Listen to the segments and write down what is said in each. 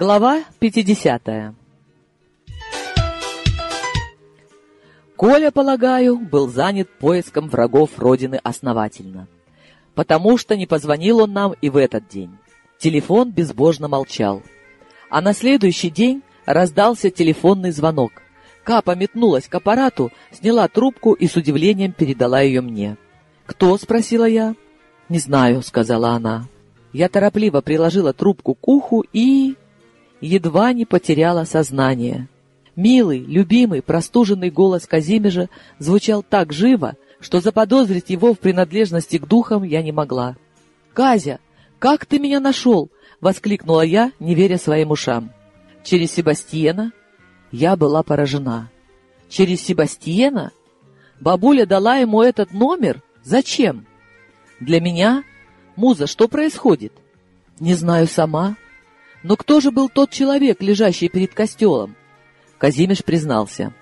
Глава 50 Коля, полагаю, был занят поиском врагов Родины основательно. Потому что не позвонил он нам и в этот день. Телефон безбожно молчал. А на следующий день раздался телефонный звонок. Капа метнулась к аппарату, сняла трубку и с удивлением передала ее мне. «Кто?» — спросила я. «Не знаю», — сказала она. Я торопливо приложила трубку к уху и... едва не потеряла сознание. Милый, любимый, простуженный голос Казимежа звучал так живо, что заподозрить его в принадлежности к духам я не могла. «Казя, как ты меня нашел?» — воскликнула я, не веря своим ушам. «Через Себастьена?» Я была поражена. «Через Себастьена? Бабуля дала ему этот номер? Зачем?» «Для меня? Муза, что происходит?» «Не знаю сама. Но кто же был тот человек, лежащий перед костелом?» Казимиш признался.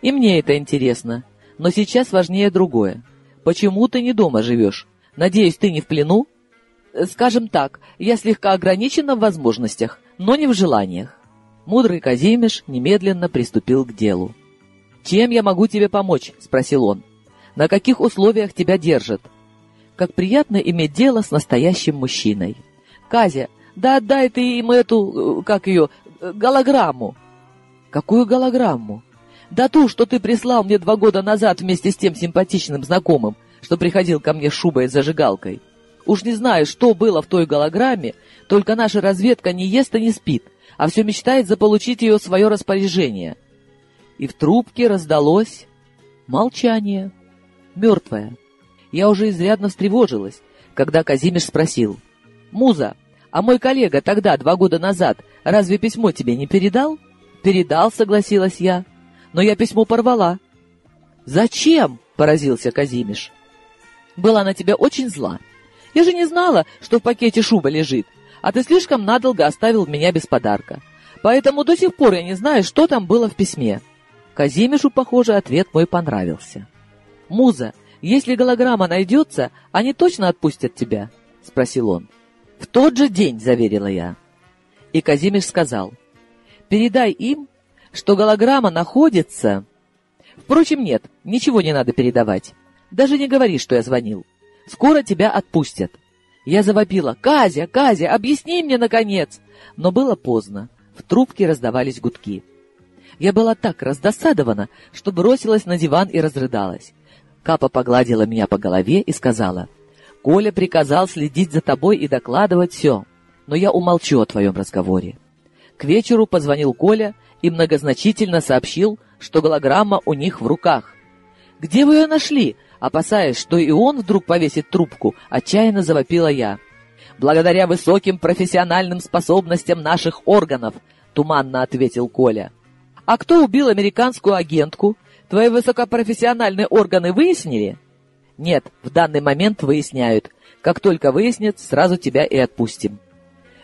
«И мне это интересно, но сейчас важнее другое. Почему ты не дома живешь? Надеюсь, ты не в плену?» «Скажем так, я слегка ограничена в возможностях, но не в желаниях». Мудрый Казимиш немедленно приступил к делу. «Чем я могу тебе помочь?» — спросил он. «На каких условиях тебя держат?» «Как приятно иметь дело с настоящим мужчиной». «Казя, да отдай ты им эту, э, как ее, э, голограмму». «Какую голограмму?» «Да ту, что ты прислал мне два года назад вместе с тем симпатичным знакомым, что приходил ко мне с шубой и зажигалкой. Уж не знаю, что было в той голограмме, только наша разведка не ест и не спит, а все мечтает заполучить ее в свое распоряжение». И в трубке раздалось молчание, мертвое. Я уже изрядно встревожилась, когда Казимиш спросил. «Муза, а мой коллега тогда, два года назад, разве письмо тебе не передал?» «Передал», — согласилась я. «Но я письмо порвала». «Зачем?» — поразился Казимиш. «Была на тебя очень зла. Я же не знала, что в пакете шуба лежит, а ты слишком надолго оставил меня без подарка. Поэтому до сих пор я не знаю, что там было в письме». Казимишу, похоже, ответ мой понравился. «Муза, если голограмма найдется, они точно отпустят тебя?» — спросил он. «В тот же день», — заверила я. И Казимиш сказал — Передай им, что голограмма находится... Впрочем, нет, ничего не надо передавать. Даже не говори, что я звонил. Скоро тебя отпустят. Я завопила. «Казя, Казя, объясни мне, наконец!» Но было поздно. В трубке раздавались гудки. Я была так раздосадована, что бросилась на диван и разрыдалась. Капа погладила меня по голове и сказала, «Коля приказал следить за тобой и докладывать все, но я умолчу о твоем разговоре». К вечеру позвонил Коля и многозначительно сообщил, что голограмма у них в руках. «Где вы ее нашли?» Опасаясь, что и он вдруг повесит трубку, отчаянно завопила я. «Благодаря высоким профессиональным способностям наших органов», — туманно ответил Коля. «А кто убил американскую агентку? Твои высокопрофессиональные органы выяснили?» «Нет, в данный момент выясняют. Как только выяснят, сразу тебя и отпустим».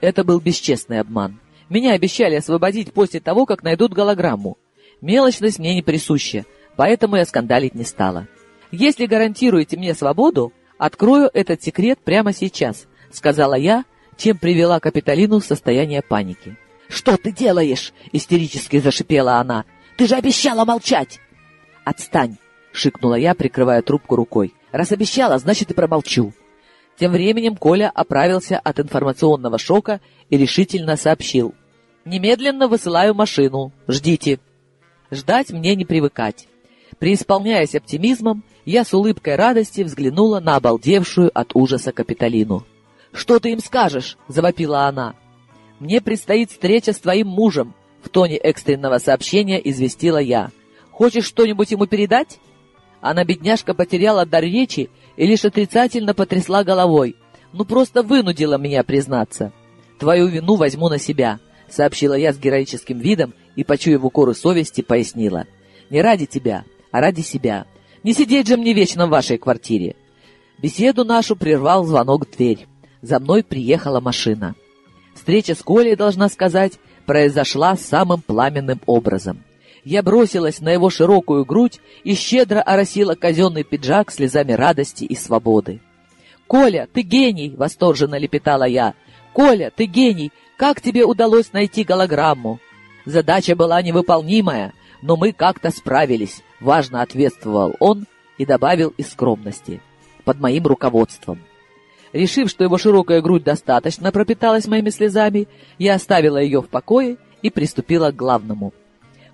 Это был бесчестный обман. Меня обещали освободить после того, как найдут голограмму. Мелочность мне не присуща, поэтому я скандалить не стала. Если гарантируете мне свободу, открою этот секрет прямо сейчас, сказала я, чем привела Капитолину в состояние паники. «Что ты делаешь?» — истерически зашипела она. «Ты же обещала молчать!» «Отстань!» — шикнула я, прикрывая трубку рукой. «Раз обещала, значит и промолчу». Тем временем Коля оправился от информационного шока и решительно сообщил. «Немедленно высылаю машину. Ждите». Ждать мне не привыкать. Преисполняясь оптимизмом, я с улыбкой радости взглянула на обалдевшую от ужаса Капитолину. «Что ты им скажешь?» — завопила она. «Мне предстоит встреча с твоим мужем», — в тоне экстренного сообщения известила я. «Хочешь что-нибудь ему передать?» Она, бедняжка, потеряла дар речи и лишь отрицательно потрясла головой. Ну, просто вынудила меня признаться. «Твою вину возьму на себя», — сообщила я с героическим видом и, почуяв укоры совести, пояснила. «Не ради тебя, а ради себя. Не сидеть же мне вечно в вашей квартире». Беседу нашу прервал звонок в дверь. За мной приехала машина. Встреча с Колей, должна сказать, произошла самым пламенным образом. Я бросилась на его широкую грудь и щедро оросила казенный пиджак слезами радости и свободы. «Коля, ты гений!» — восторженно лепетала я. «Коля, ты гений! Как тебе удалось найти голограмму? Задача была невыполнимая, но мы как-то справились, важно ответствовал он и добавил из скромности. Под моим руководством. Решив, что его широкая грудь достаточно пропиталась моими слезами, я оставила ее в покое и приступила к главному.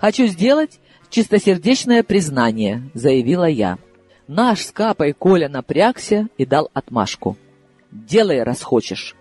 «Хочу сделать чистосердечное признание», — заявила я. Наш с Капой Коля напрягся и дал отмашку. «Делай, раз хочешь».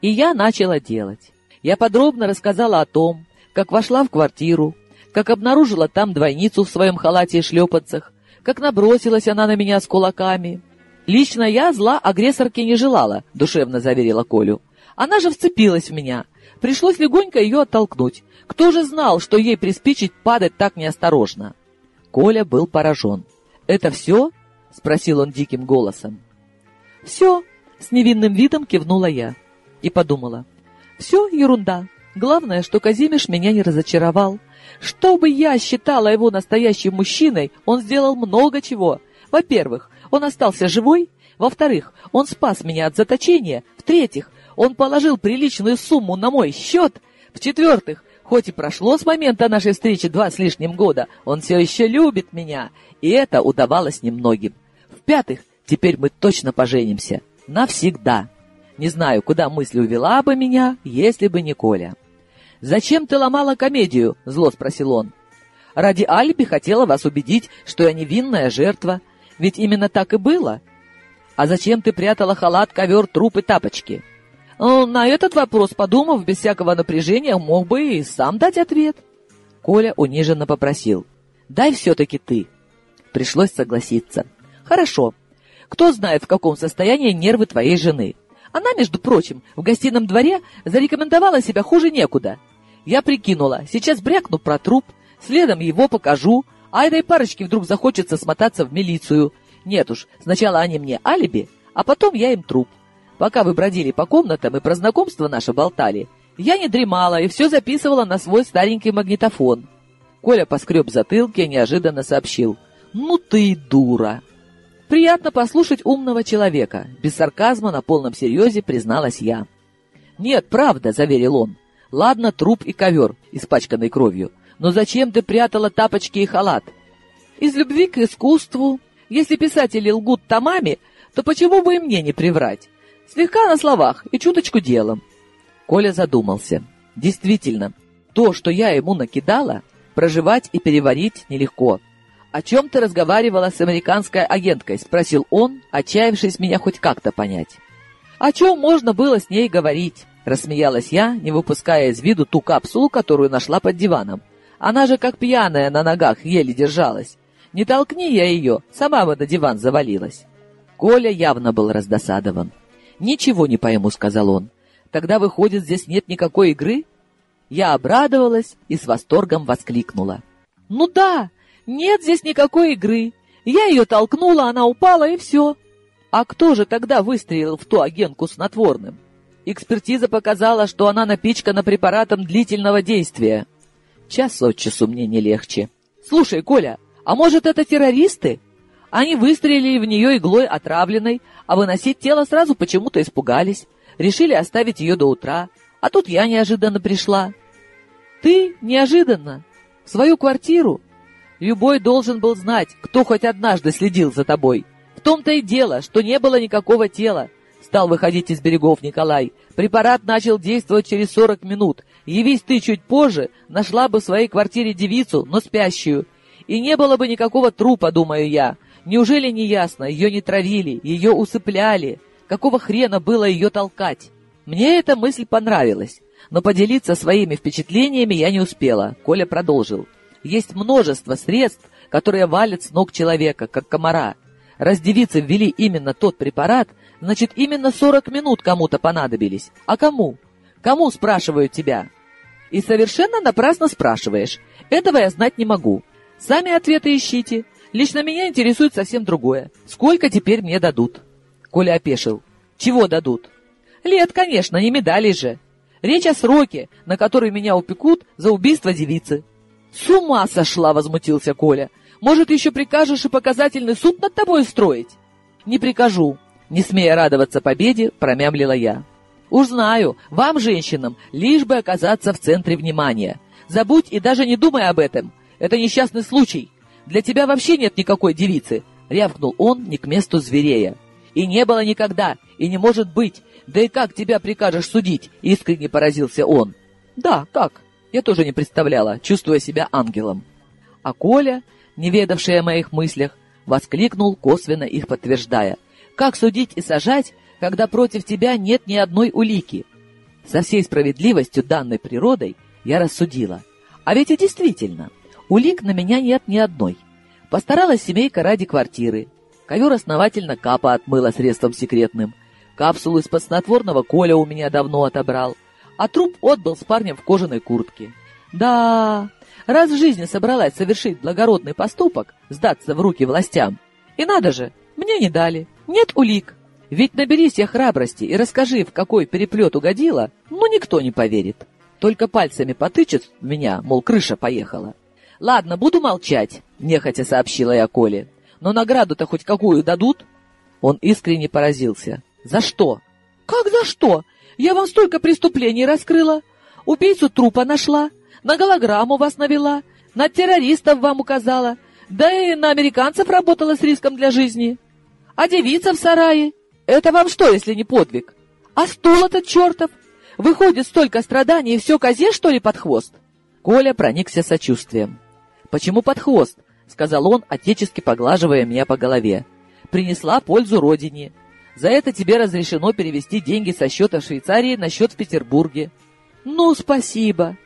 И я начала делать. Я подробно рассказала о том, как вошла в квартиру, как обнаружила там двойницу в своем халате и шлепанцах, как набросилась она на меня с кулаками. Лично я зла агрессорке не желала, душевно заверила Колю. Она же вцепилась в меня. Пришлось легонько ее оттолкнуть. Кто же знал, что ей приспичит падать так неосторожно? Коля был поражен. «Это все?» — спросил он диким голосом. «Все», — с невинным видом кивнула я и подумала. «Все ерунда. Главное, что Казимиш меня не разочаровал. Чтобы я считала его настоящим мужчиной, он сделал много чего. Во-первых, он остался живой. Во-вторых, он спас меня от заточения. В-третьих, он положил приличную сумму на мой счет. В-четвертых, хоть и прошло с момента нашей встречи два с лишним года, он все еще любит меня, и это удавалось немногим. В-пятых, теперь мы точно поженимся. Навсегда. Не знаю, куда мысль увела бы меня, если бы не Коля. «Зачем ты ломала комедию?» — зло спросил он. «Ради Альби хотела вас убедить, что я невинная жертва. Ведь именно так и было. А зачем ты прятала халат, ковер, труп и тапочки?» На этот вопрос, подумав, без всякого напряжения, мог бы и сам дать ответ. Коля униженно попросил. «Дай все-таки ты». Пришлось согласиться. «Хорошо. Кто знает, в каком состоянии нервы твоей жены. Она, между прочим, в гостином дворе зарекомендовала себя хуже некуда. Я прикинула, сейчас брякну про труп, следом его покажу, а этой парочке вдруг захочется смотаться в милицию. Нет уж, сначала они мне алиби, а потом я им труп. Пока вы бродили по комнатам и про знакомство наше болтали, я не дремала и все записывала на свой старенький магнитофон. Коля поскреб затылки и неожиданно сообщил. «Ну ты дура!» «Приятно послушать умного человека», — без сарказма на полном серьезе призналась я. «Нет, правда», — заверил он. «Ладно, труп и ковер, испачканный кровью. Но зачем ты прятала тапочки и халат?» «Из любви к искусству. Если писатели лгут томами, то почему бы и мне не приврать? Слегка на словах и чуточку делом. Коля задумался. Действительно, то, что я ему накидала, проживать и переварить нелегко. «О чем ты разговаривала с американской агенткой?» — спросил он, отчаявшись меня хоть как-то понять. «О чем можно было с ней говорить?» — рассмеялась я, не выпуская из виду ту капсулу, которую нашла под диваном. Она же как пьяная на ногах еле держалась. Не толкни я ее, сама бы на диван завалилась. Коля явно был раздосадован. «Ничего не пойму», — сказал он. «Тогда, выходит, здесь нет никакой игры?» Я обрадовалась и с восторгом воскликнула. «Ну да, нет здесь никакой игры. Я ее толкнула, она упала, и все. А кто же тогда выстрелил в ту агентку снотворным? Экспертиза показала, что она напичкана препаратом длительного действия. Час от часу мне не легче. Слушай, Коля, а может это террористы? Они выстрелили в нее иглой отравленной, а выносить тело сразу почему-то испугались. Решили оставить ее до утра. А тут я неожиданно пришла. Ты неожиданно? В свою квартиру? Любой должен был знать, кто хоть однажды следил за тобой. В том-то и дело, что не было никакого тела. Стал выходить из берегов Николай. Препарат начал действовать через сорок минут. Явись ты чуть позже, нашла бы в своей квартире девицу, но спящую. И не было бы никакого трупа, думаю я. Неужели не ясно, ее не травили, ее усыпляли? Какого хрена было ее толкать? Мне эта мысль понравилась, но поделиться своими впечатлениями я не успела. Коля продолжил. Есть множество средств, которые валят с ног человека, как комара. Раз девицы ввели именно тот препарат, значит, именно 40 минут кому-то понадобились. А кому? Кому, спрашивают тебя? И совершенно напрасно спрашиваешь. Этого я знать не могу. Сами ответы ищите. Лично меня интересует совсем другое. Сколько теперь мне дадут?» Коля опешил. «Чего дадут?» «Лет, конечно, не медали же. Речь о сроке, на который меня упекут за убийство девицы». «С ума сошла!» — возмутился Коля. «Может, еще прикажешь и показательный суд над тобой устроить?» «Не прикажу», — не смея радоваться победе, промямлила я. Уж знаю, вам, женщинам, лишь бы оказаться в центре внимания. Забудь и даже не думай об этом. Это несчастный случай. Для тебя вообще нет никакой девицы, — рявкнул он не к месту зверея. И не было никогда, и не может быть. Да и как тебя прикажешь судить? Искренне поразился он. Да, как? Я тоже не представляла, чувствуя себя ангелом. А Коля, не ведавший о моих мыслях, воскликнул, косвенно их подтверждая. Как судить и сажать, когда против тебя нет ни одной улики? Со всей справедливостью данной природой я рассудила. А ведь и действительно, улик на меня нет ни одной. Постаралась семейка ради квартиры. Ковер основательно капа отмыла средством секретным. Капсулу из-под снотворного Коля у меня давно отобрал. А труп отбыл с парнем в кожаной куртке. Да, раз в жизни собралась совершить благородный поступок, сдаться в руки властям. И надо же, мне не дали. Нет улик. Ведь наберись я храбрости и расскажи, в какой переплет угодила, ну никто не поверит. Только пальцами потычет меня, мол, крыша поехала. «Ладно, буду молчать», — нехотя сообщила я Коле. «Но награду-то хоть какую дадут?» Он искренне поразился. «За что?» «Как за что? Я вам столько преступлений раскрыла. Убийцу трупа нашла, на голограмму вас навела, на террористов вам указала, да и на американцев работала с риском для жизни. А девица в сарае? Это вам что, если не подвиг? А стул этот чертов? Выходит, столько страданий, и все козе, что ли, под хвост?» Коля проникся сочувствием. «Почему под хвост?» — сказал он, отечески поглаживая меня по голове. «Принесла пользу родине. За это тебе разрешено перевести деньги со счета в Швейцарии на счет в Петербурге». «Ну, спасибо.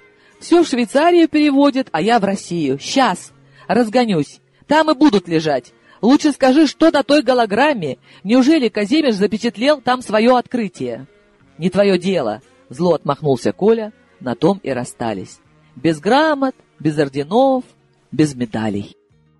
Все в Швейцарию переводят, а я в Россию. Сейчас. Разгонюсь. Там и будут лежать. Лучше скажи, что на той голограмме? Неужели Казимиш запечатлел там свое открытие?» «Не твое дело», — зло отмахнулся Коля, на том и расстались. Без грамот, без орденов, без медалей.